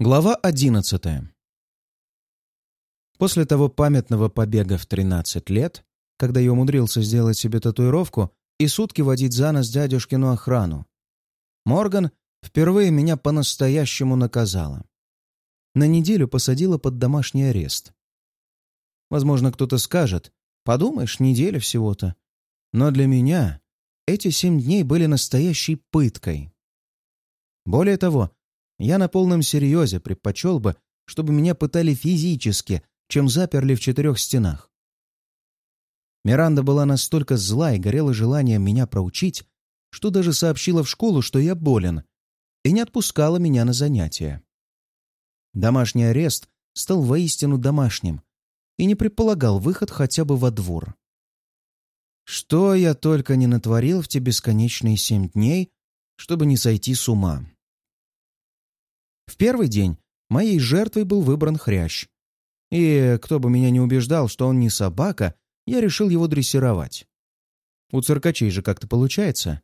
Глава одиннадцатая. После того памятного побега в 13 лет, когда я умудрился сделать себе татуировку и сутки водить за нос дядюшкину охрану, Морган впервые меня по-настоящему наказала. На неделю посадила под домашний арест. Возможно, кто-то скажет, подумаешь, неделя всего-то. Но для меня эти семь дней были настоящей пыткой. Более того, я на полном серьезе предпочел бы, чтобы меня пытали физически, чем заперли в четырех стенах. Миранда была настолько зла и горела желанием меня проучить, что даже сообщила в школу, что я болен, и не отпускала меня на занятия. Домашний арест стал воистину домашним и не предполагал выход хотя бы во двор. Что я только не натворил в те бесконечные семь дней, чтобы не сойти с ума. В первый день моей жертвой был выбран хрящ. И кто бы меня не убеждал, что он не собака, я решил его дрессировать. У циркачей же как-то получается.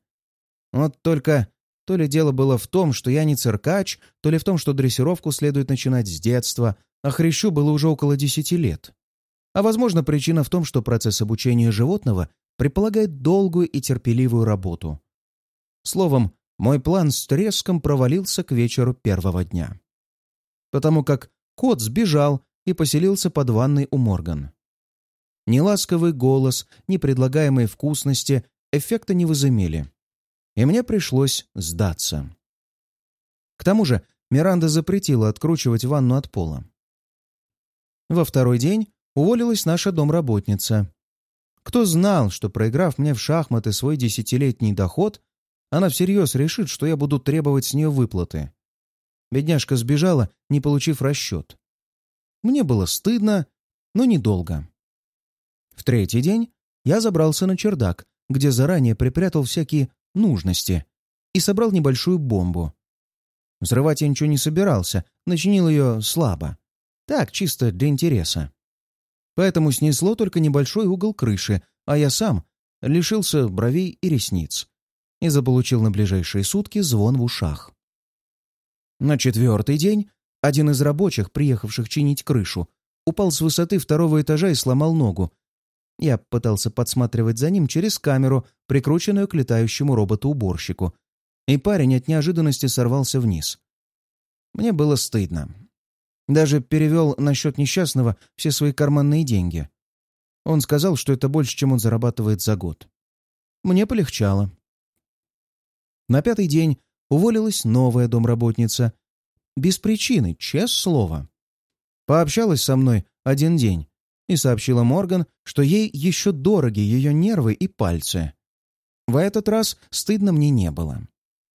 Вот только то ли дело было в том, что я не циркач, то ли в том, что дрессировку следует начинать с детства, а хрящу было уже около десяти лет. А возможно, причина в том, что процесс обучения животного предполагает долгую и терпеливую работу. Словом, мой план с треском провалился к вечеру первого дня. Потому как кот сбежал и поселился под ванной у Морган. Ни ласковый голос, ни предлагаемые вкусности эффекта не возымели. И мне пришлось сдаться. К тому же Миранда запретила откручивать ванну от пола. Во второй день уволилась наша домработница. Кто знал, что, проиграв мне в шахматы свой десятилетний доход, она всерьез решит, что я буду требовать с нее выплаты. Бедняжка сбежала, не получив расчет. Мне было стыдно, но недолго. В третий день я забрался на чердак, где заранее припрятал всякие нужности и собрал небольшую бомбу. Взрывать я ничего не собирался, начинил ее слабо. Так, чисто для интереса. Поэтому снесло только небольшой угол крыши, а я сам лишился бровей и ресниц и заполучил на ближайшие сутки звон в ушах. На четвертый день один из рабочих, приехавших чинить крышу, упал с высоты второго этажа и сломал ногу. Я пытался подсматривать за ним через камеру, прикрученную к летающему роботу-уборщику, и парень от неожиданности сорвался вниз. Мне было стыдно. Даже перевел на счет несчастного все свои карманные деньги. Он сказал, что это больше, чем он зарабатывает за год. Мне полегчало. На пятый день уволилась новая домработница. Без причины, честное слово. Пообщалась со мной один день и сообщила Морган, что ей еще дороги ее нервы и пальцы. В этот раз стыдно мне не было.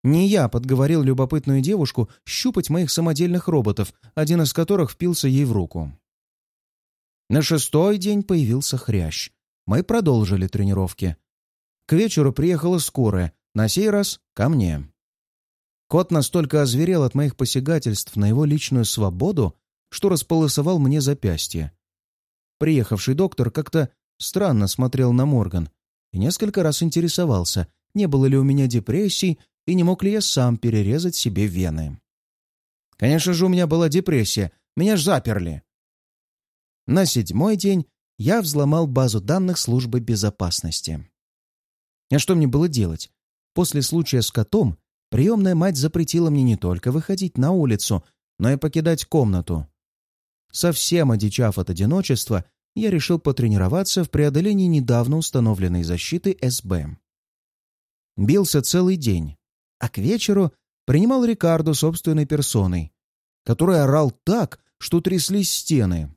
Не я подговорил любопытную девушку щупать моих самодельных роботов, один из которых впился ей в руку. На шестой день появился хрящ. Мы продолжили тренировки. К вечеру приехала скорая, на сей раз ко мне. Кот настолько озверел от моих посягательств на его личную свободу, что располосовал мне запястье. Приехавший доктор как-то странно смотрел на Морган и несколько раз интересовался, не было ли у меня депрессий и не мог ли я сам перерезать себе вены. Конечно же, у меня была депрессия, меня ж заперли. На седьмой день я взломал базу данных службы безопасности. А что мне было делать? После случая с котом приемная мать запретила мне не только выходить на улицу, но и покидать комнату. Совсем одичав от одиночества, я решил потренироваться в преодолении недавно установленной защиты СБ. Бился целый день, а к вечеру принимал Рикардо собственной персоной, который орал так, что тряслись стены.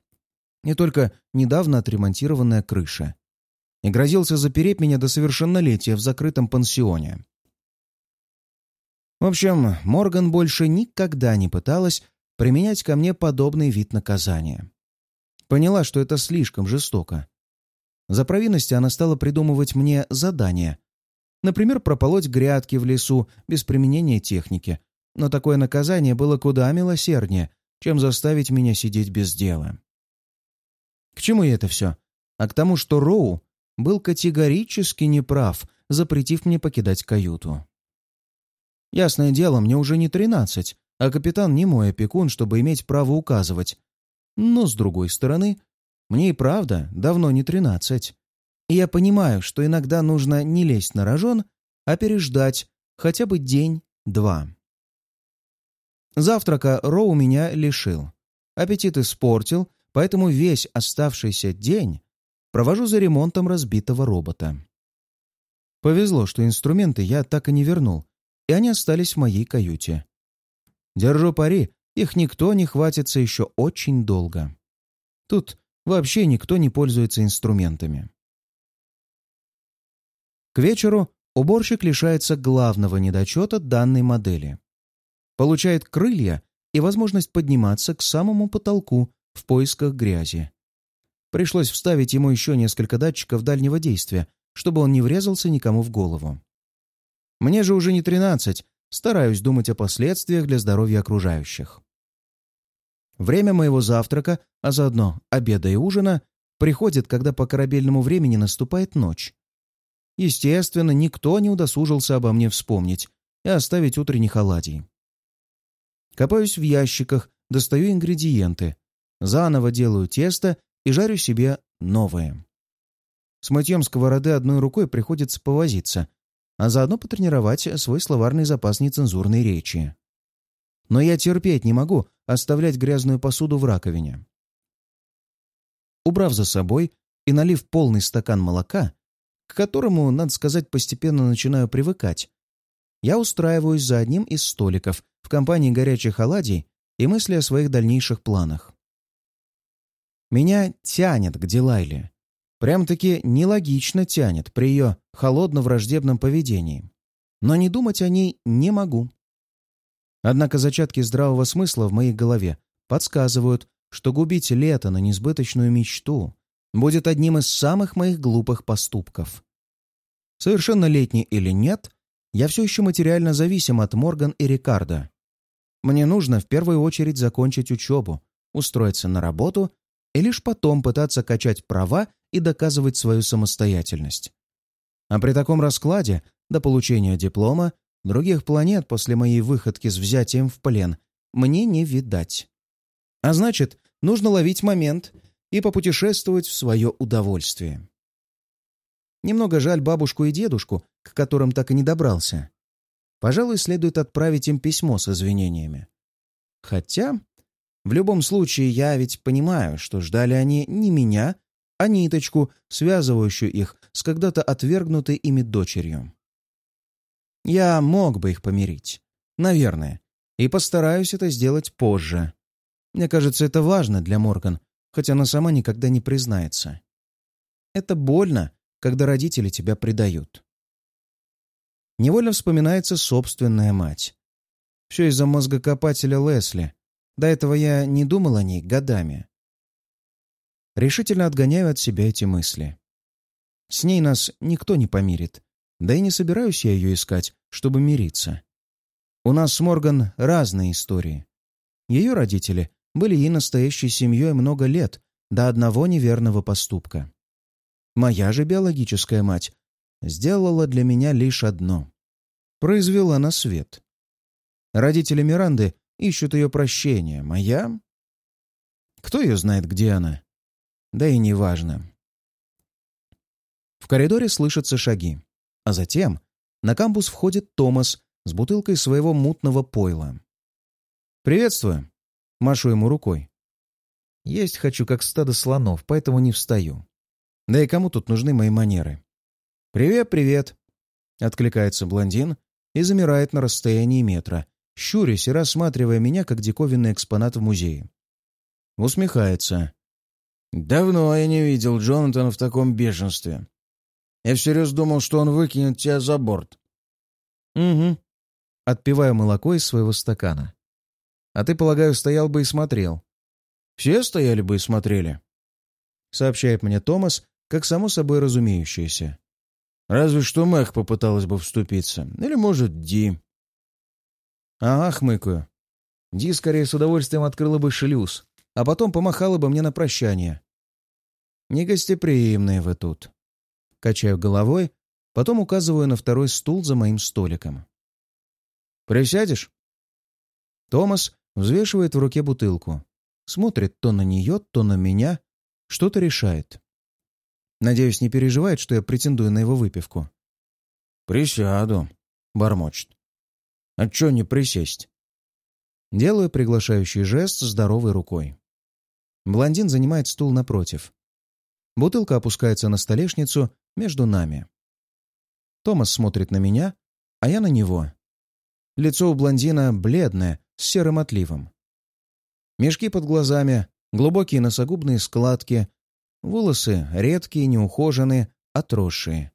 Не только недавно отремонтированная крыша. И грозился запереть меня до совершеннолетия в закрытом пансионе. В общем, Морган больше никогда не пыталась применять ко мне подобный вид наказания. Поняла, что это слишком жестоко. За провинности она стала придумывать мне задания. Например, прополоть грядки в лесу без применения техники. Но такое наказание было куда милосерднее, чем заставить меня сидеть без дела. К чему это все? А к тому, что Роу был категорически неправ, запретив мне покидать каюту. Ясное дело, мне уже не тринадцать, а капитан не мой опекун, чтобы иметь право указывать. Но, с другой стороны, мне и правда давно не тринадцать. И я понимаю, что иногда нужно не лезть на рожон, а переждать хотя бы день-два. Завтрака Роу меня лишил. Аппетит испортил, поэтому весь оставшийся день провожу за ремонтом разбитого робота. Повезло, что инструменты я так и не вернул, и они остались в моей каюте. Держу пари, их никто не хватится еще очень долго. Тут вообще никто не пользуется инструментами. К вечеру уборщик лишается главного недочета данной модели. Получает крылья и возможность подниматься к самому потолку в поисках грязи. Пришлось вставить ему еще несколько датчиков дальнего действия, чтобы он не врезался никому в голову. Мне же уже не тринадцать, стараюсь думать о последствиях для здоровья окружающих. Время моего завтрака, а заодно обеда и ужина, приходит, когда по корабельному времени наступает ночь. Естественно, никто не удосужился обо мне вспомнить и оставить утренних оладий. Копаюсь в ящиках, достаю ингредиенты, заново делаю тесто и жарю себе новое. С мытьем сковороды одной рукой приходится повозиться, а заодно потренировать свой словарный запас нецензурной речи. Но я терпеть не могу оставлять грязную посуду в раковине. Убрав за собой и налив полный стакан молока, к которому, надо сказать, постепенно начинаю привыкать, я устраиваюсь за одним из столиков в компании горячих оладий и мысли о своих дальнейших планах. Меня тянет к Дилайле. Прям-таки нелогично тянет при ее холодно-враждебном поведении. Но не думать о ней не могу. Однако зачатки здравого смысла в моей голове подсказывают, что губить лето на несбыточную мечту будет одним из самых моих глупых поступков. Совершеннолетний или нет, я все еще материально зависим от Морган и Рикардо. Мне нужно в первую очередь закончить учебу, устроиться на работу и лишь потом пытаться качать права и доказывать свою самостоятельность. А при таком раскладе, до получения диплома, других планет после моей выходки с взятием в плен мне не видать. А значит, нужно ловить момент и попутешествовать в свое удовольствие. Немного жаль бабушку и дедушку, к которым так и не добрался. Пожалуй, следует отправить им письмо с извинениями. Хотя в любом случае, я ведь понимаю, что ждали они не меня, а ниточку, связывающую их с когда-то отвергнутой ими дочерью. Я мог бы их помирить. Наверное. И постараюсь это сделать позже. Мне кажется, это важно для Морган, хотя она сама никогда не признается. Это больно, когда родители тебя предают. Невольно вспоминается собственная мать. Все из-за мозгокопателя Лесли, до этого я не думал о ней годами. Решительно отгоняю от себя эти мысли. С ней нас никто не помирит, да и не собираюсь я ее искать, чтобы мириться. У нас с Морган разные истории. Ее родители были ей настоящей семьей много лет до одного неверного поступка. Моя же биологическая мать сделала для меня лишь одно — произвела на свет. Родители Миранды ищут ее прощения. Моя? Кто ее знает, где она? Да и неважно. В коридоре слышатся шаги. А затем на кампус входит Томас с бутылкой своего мутного пойла. «Приветствую!» — машу ему рукой. «Есть хочу, как стадо слонов, поэтому не встаю. Да и кому тут нужны мои манеры?» «Привет, привет!» — откликается блондин и замирает на расстоянии метра, щурясь и рассматривая меня как диковинный экспонат в музее. Усмехается. «Давно я не видел Джонатана в таком бешенстве. Я всерьез думал, что он выкинет тебя за борт». «Угу». Отпиваю молоко из своего стакана. «А ты, полагаю, стоял бы и смотрел». «Все стояли бы и смотрели», — сообщает мне Томас, как само собой разумеющееся. «Разве что Мэг попыталась бы вступиться. Или, может, Ди». «Ага, хмыкаю. Ди скорее с удовольствием открыла бы шлюз, а потом помахала бы мне на прощание. Негостеприимные вы тут». Качаю головой, потом указываю на второй стул за моим столиком. «Присядешь?» Томас взвешивает в руке бутылку. Смотрит то на нее, то на меня. Что-то решает. Надеюсь, не переживает, что я претендую на его выпивку. «Присяду», — бормочет. «А чё не присесть?» Делаю приглашающий жест здоровой рукой. Блондин занимает стул напротив. Бутылка опускается на столешницу между нами. Томас смотрит на меня, а я на него. Лицо у блондина бледное, с серым отливом. Мешки под глазами, глубокие носогубные складки, волосы редкие, неухоженные, отросшие.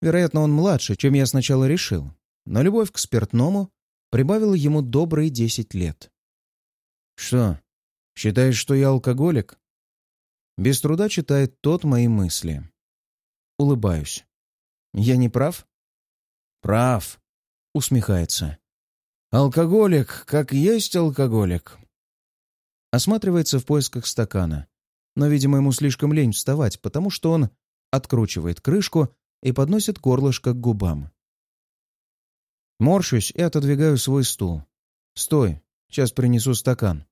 Вероятно, он младше, чем я сначала решил, но любовь к спиртному прибавила ему добрые десять лет. «Что, считаешь, что я алкоголик?» Без труда читает тот мои мысли. Улыбаюсь. «Я не прав?» «Прав», — усмехается. «Алкоголик, как есть алкоголик». Осматривается в поисках стакана, но, видимо, ему слишком лень вставать, потому что он откручивает крышку и подносит горлышко к губам. Морщусь и отодвигаю свой стул. «Стой, сейчас принесу стакан».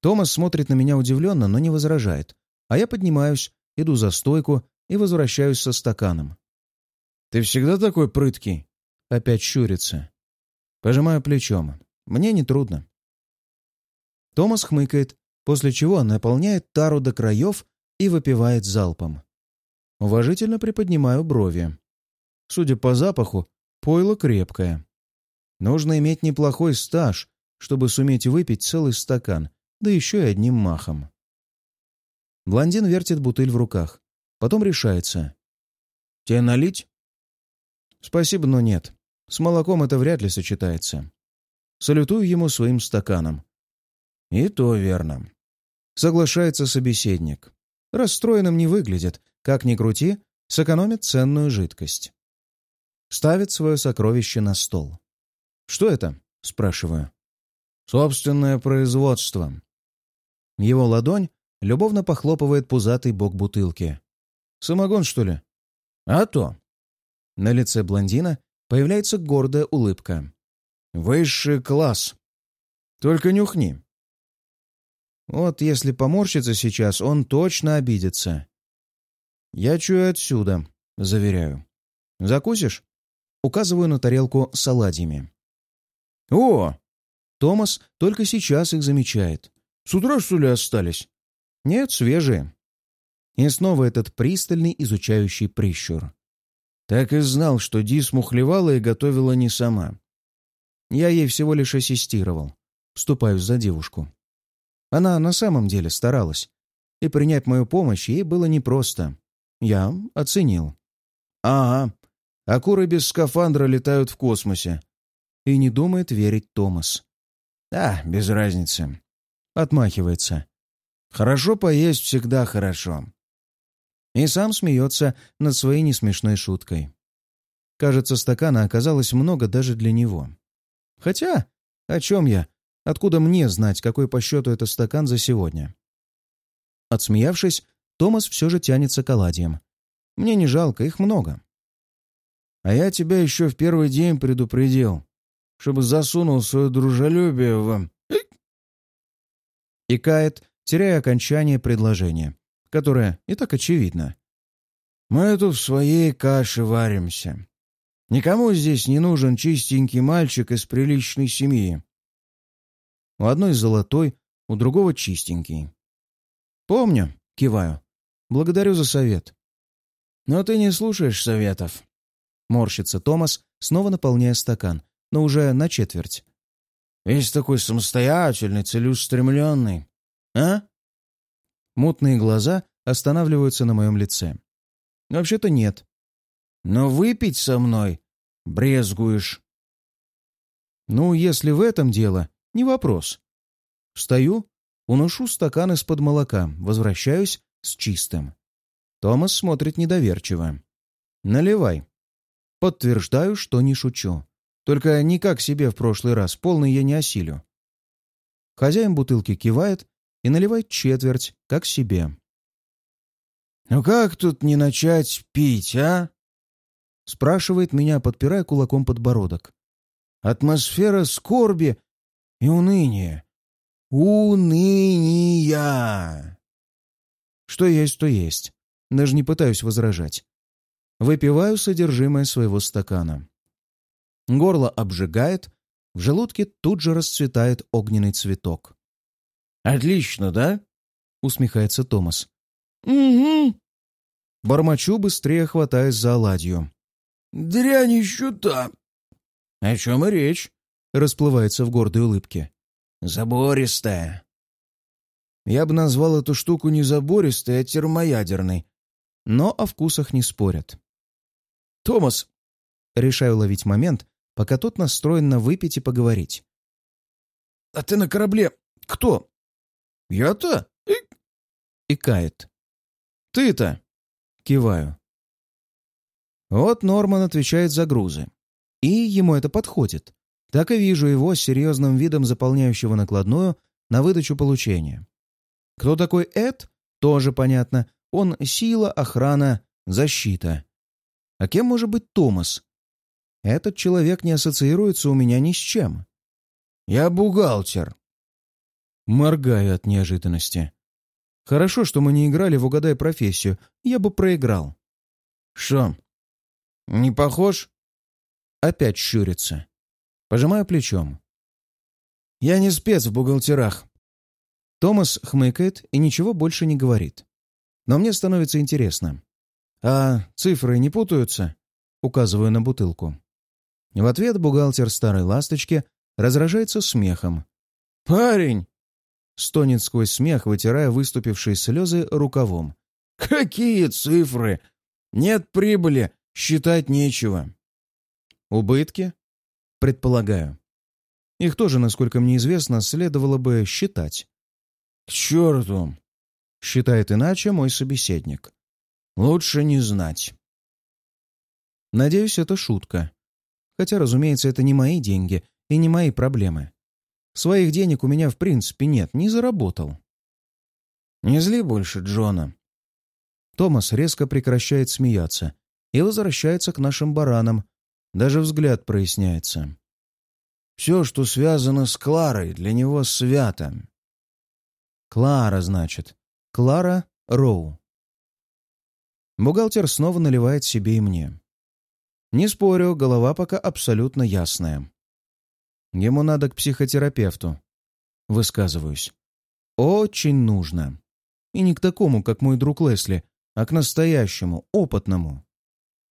Томас смотрит на меня удивленно, но не возражает, а я поднимаюсь, иду за стойку и возвращаюсь со стаканом. «Ты всегда такой прыткий?» Опять щурится. Пожимаю плечом. Мне не трудно. Томас хмыкает, после чего наполняет тару до краев и выпивает залпом. Уважительно приподнимаю брови. Судя по запаху, пойло крепкое. Нужно иметь неплохой стаж, чтобы суметь выпить целый стакан, да еще и одним махом. Блондин вертит бутыль в руках. Потом решается. «Тебе налить?» «Спасибо, но нет. С молоком это вряд ли сочетается». Салютую ему своим стаканом. «И то верно». Соглашается собеседник. Расстроенным не выглядит. Как ни крути, сэкономит ценную жидкость. Ставит свое сокровище на стол. «Что это?» — спрашиваю. «Собственное производство». Его ладонь любовно похлопывает пузатый бок бутылки. «Самогон, что ли?» «А то». На лице блондина появляется гордая улыбка. «Высший класс. Только нюхни». Вот если поморщится сейчас, он точно обидится. «Я чую отсюда», — заверяю. «Закусишь?» Указываю на тарелку с оладьями. «О!» Томас только сейчас их замечает. «С утра, что ли, остались?» «Нет, свежие». И снова этот пристальный изучающий прищур. Так и знал, что Ди смухлевала и готовила не сама. Я ей всего лишь ассистировал. Вступаюсь за девушку. Она на самом деле старалась. И принять мою помощь ей было непросто. Я оценил. «Ага, а куры без скафандра летают в космосе». И не думает верить Томас. «А, без разницы». Отмахивается. «Хорошо поесть всегда хорошо». И сам смеется над своей несмешной шуткой. Кажется, стакана оказалось много даже для него. Хотя, о чем я? Откуда мне знать, какой по счету это стакан за сегодня? Отсмеявшись, Томас все же тянется к оладьям. Мне не жалко, их много. А я тебя еще в первый день предупредил, чтобы засунул свое дружелюбие в... И кает, теряя окончание предложения, которое и так очевидно. Мы тут в своей каше варимся. Никому здесь не нужен чистенький мальчик из приличной семьи. У одной золотой, у другого чистенький. Помню, киваю. Благодарю за совет. Но ты не слушаешь советов. Морщится Томас, снова наполняя стакан, но уже на четверть. Весь такой самостоятельный, целеустремленный. А? Мутные глаза останавливаются на моем лице. Вообще-то нет. Но выпить со мной брезгуешь. Ну, если в этом дело, не вопрос. Встаю, уношу стакан из-под молока, возвращаюсь с чистым. Томас смотрит недоверчиво. «Наливай». Подтверждаю, что не шучу. Только не как себе в прошлый раз, полный я не осилю. Хозяин бутылки кивает и наливает четверть, как себе. «Ну как тут не начать пить, а?» Спрашивает меня, подпирая кулаком подбородок. Атмосфера скорби и уныния. Уныния! Что есть, то есть. Даже не пытаюсь возражать. Выпиваю содержимое своего стакана. Горло обжигает, в желудке тут же расцветает огненный цветок. «Отлично, да?» — усмехается Томас. «Угу». Бормочу, быстрее хватаясь за оладью. «Дрянь еще та». «О чем и речь?» — расплывается в гордой улыбке. «Забористая». Я бы назвал эту штуку не забористой, а термоядерной. Но о вкусах не спорят. «Томас!» Решаю ловить момент, пока тот настроен на выпить и поговорить. «А ты на корабле кто?» «Я-то?» и... и кает. «Ты-то?» Киваю. Вот Норман отвечает за грузы. И ему это подходит. Так и вижу его с серьезным видом заполняющего накладную на выдачу получения. Кто такой Эд, тоже понятно. Он сила, охрана, защита. А кем может быть Томас? Этот человек не ассоциируется у меня ни с чем. Я бухгалтер. Моргаю от неожиданности. Хорошо, что мы не играли в «Угадай профессию». Я бы проиграл. Что? Не похож? Опять щурится. Пожимаю плечом. Я не спец в бухгалтерах. Томас хмыкает и ничего больше не говорит. Но мне становится интересно. «А цифры не путаются?» Указываю на бутылку. В ответ бухгалтер старой ласточки разражается смехом. «Парень!» Стонет сквозь смех, вытирая выступившие слезы рукавом. «Какие цифры? Нет прибыли, считать нечего». «Убытки?» «Предполагаю. Их тоже, насколько мне известно, следовало бы считать». «К черту!» — считает иначе мой собеседник. «Лучше не знать». Надеюсь, это шутка. Хотя, разумеется, это не мои деньги и не мои проблемы. Своих денег у меня в принципе нет, не заработал. Не зли больше Джона. Томас резко прекращает смеяться и возвращается к нашим баранам. Даже взгляд проясняется. Все, что связано с Кларой, для него свято. Клара, значит. Клара Роу. Бухгалтер снова наливает себе и мне. Не спорю, голова пока абсолютно ясная. Ему надо к психотерапевту. Высказываюсь. Очень нужно. И не к такому, как мой друг Лесли, а к настоящему, опытному.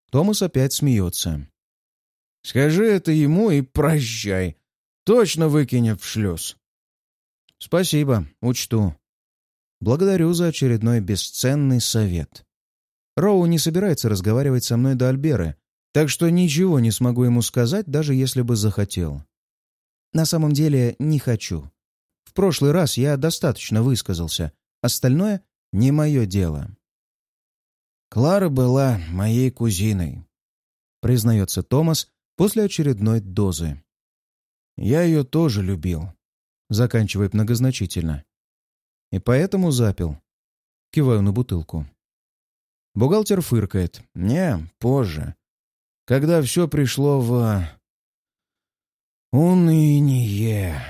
Томас опять смеется. «Скажи это ему и прощай. Точно выкинет в шлюз». «Спасибо, учту. Благодарю за очередной бесценный совет. Роу не собирается разговаривать со мной до Альберы, так что ничего не смогу ему сказать, даже если бы захотел. На самом деле не хочу. В прошлый раз я достаточно высказался. Остальное не мое дело. «Клара была моей кузиной», — признается Томас после очередной дозы. «Я ее тоже любил», — заканчивает многозначительно. «И поэтому запил». Киваю на бутылку. Бухгалтер фыркает. «Не, позже. Когда все пришло в... Уныние.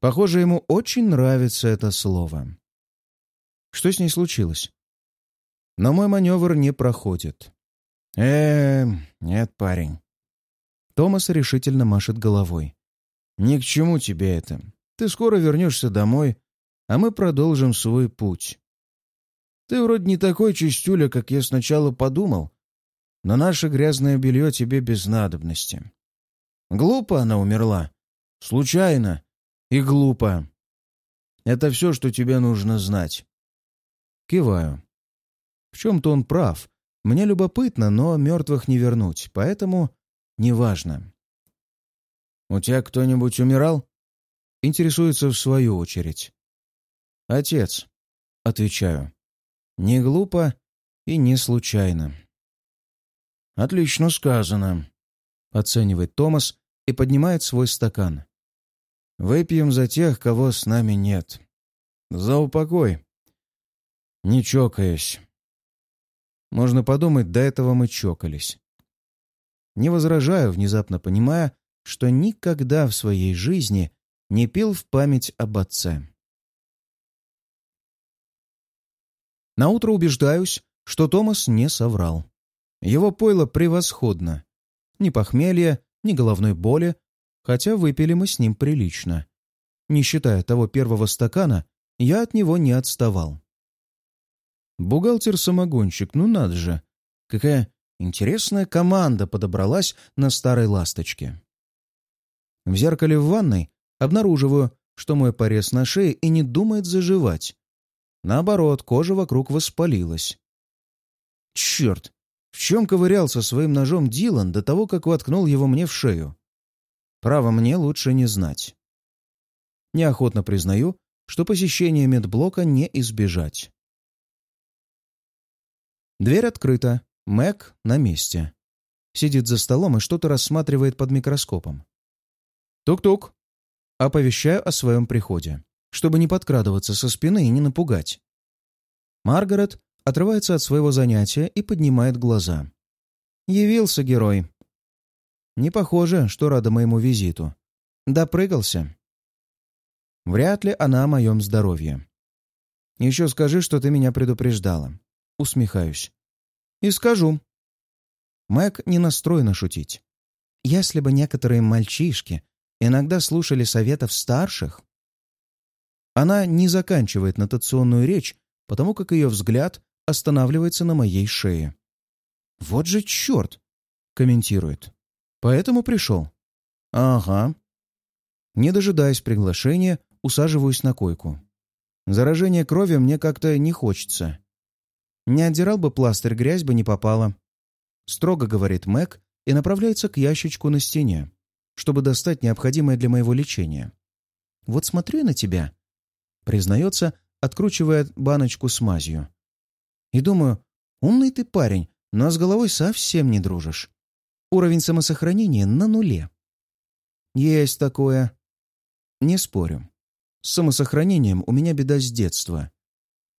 Похоже, ему очень нравится это слово. Что с ней случилось? Но мой маневр не проходит. э нет, парень. Томас решительно машет головой. «Ни к чему тебе это. Ты скоро вернешься домой, а мы продолжим свой путь. Ты вроде не такой чистюля, как я сначала подумал, но наше грязное белье тебе без надобности. Глупо она умерла. Случайно. И глупо. Это все, что тебе нужно знать. Киваю. В чем-то он прав. Мне любопытно, но мертвых не вернуть, поэтому неважно. «У тебя кто-нибудь умирал?» Интересуется в свою очередь. «Отец», — отвечаю. «Не глупо и не случайно». «Отлично сказано», — оценивает Томас, и поднимает свой стакан. «Выпьем за тех, кого с нами нет. За упокой. Не чокаясь». Можно подумать, до этого мы чокались. Не возражаю, внезапно понимая, что никогда в своей жизни не пил в память об отце. Наутро убеждаюсь, что Томас не соврал. Его пойло превосходно. Ни похмелья, ни головной боли, хотя выпили мы с ним прилично. Не считая того первого стакана, я от него не отставал. Бухгалтер-самогонщик, ну надо же! Какая интересная команда подобралась на старой ласточке. В зеркале в ванной обнаруживаю, что мой порез на шее и не думает заживать. Наоборот, кожа вокруг воспалилась. Черт! В чем ковырялся своим ножом Дилан до того, как воткнул его мне в шею? Право, мне лучше не знать. Неохотно признаю, что посещение медблока не избежать. Дверь открыта. Мэг на месте. Сидит за столом и что-то рассматривает под микроскопом. «Тук-тук!» Оповещаю о своем приходе, чтобы не подкрадываться со спины и не напугать. Маргарет отрывается от своего занятия и поднимает глаза. «Явился герой!» Не похоже, что рада моему визиту. Допрыгался. Вряд ли она о моем здоровье. Еще скажи, что ты меня предупреждала. Усмехаюсь. И скажу. Мэг не настроена шутить. Если бы некоторые мальчишки иногда слушали советов старших... Она не заканчивает нотационную речь, потому как ее взгляд останавливается на моей шее. «Вот же черт!» — комментирует. «Поэтому пришел». «Ага». Не дожидаясь приглашения, усаживаюсь на койку. Заражение крови мне как-то не хочется. Не отдирал бы пластырь, грязь бы не попала. Строго говорит Мэг и направляется к ящичку на стене, чтобы достать необходимое для моего лечения. «Вот смотрю на тебя», — признается, откручивая баночку с мазью. «И думаю, умный ты парень, но с головой совсем не дружишь. Уровень самосохранения на нуле». «Есть такое». «Не спорю. С самосохранением у меня беда с детства.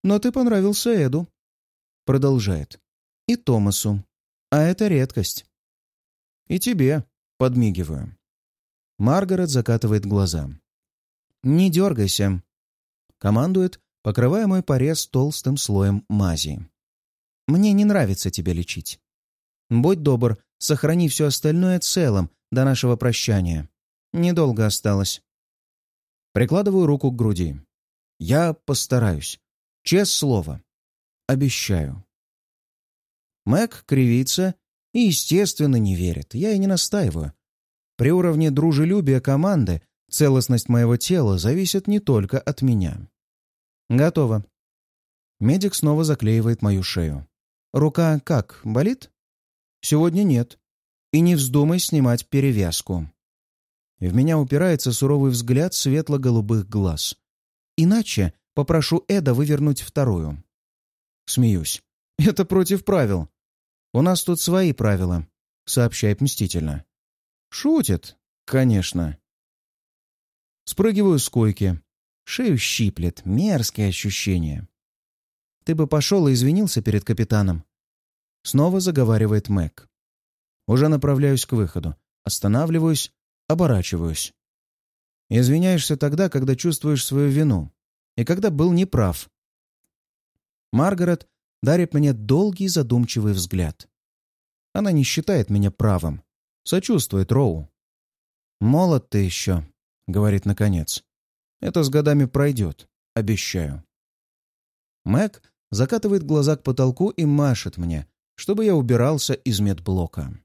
Но ты понравился Эду. Продолжает. И Томасу. А это редкость. И тебе. Подмигиваю. Маргарет закатывает глаза. «Не дергайся», — командует, покрывая мой порез толстым слоем мази. «Мне не нравится тебя лечить. Будь добр, сохрани все остальное целым до нашего прощания. Недолго осталось». Прикладываю руку к груди. «Я постараюсь. Честное слово. Обещаю». Мэг кривится и, естественно, не верит. Я и не настаиваю. При уровне дружелюбия команды целостность моего тела зависит не только от меня. Готово. Медик снова заклеивает мою шею. Рука как, болит? Сегодня нет. И не вздумай снимать перевязку. В меня упирается суровый взгляд светло-голубых глаз. Иначе попрошу Эда вывернуть вторую. Смеюсь. Это против правил. У нас тут свои правила, сообщает мстительно. Шутит, конечно. Спрыгиваю с койки. Шею щиплет, мерзкое ощущение. Ты бы пошел и извинился перед капитаном. Снова заговаривает Мэг. Уже направляюсь к выходу. Останавливаюсь, оборачиваюсь. Извиняешься тогда, когда чувствуешь свою вину. И когда был неправ. Маргарет дарит мне долгий задумчивый взгляд. Она не считает меня правым. Сочувствует Роу. «Молод ты еще», — говорит наконец. «Это с годами пройдет, обещаю». Мэг закатывает глаза к потолку и машет мне, чтобы я убирался из медблока.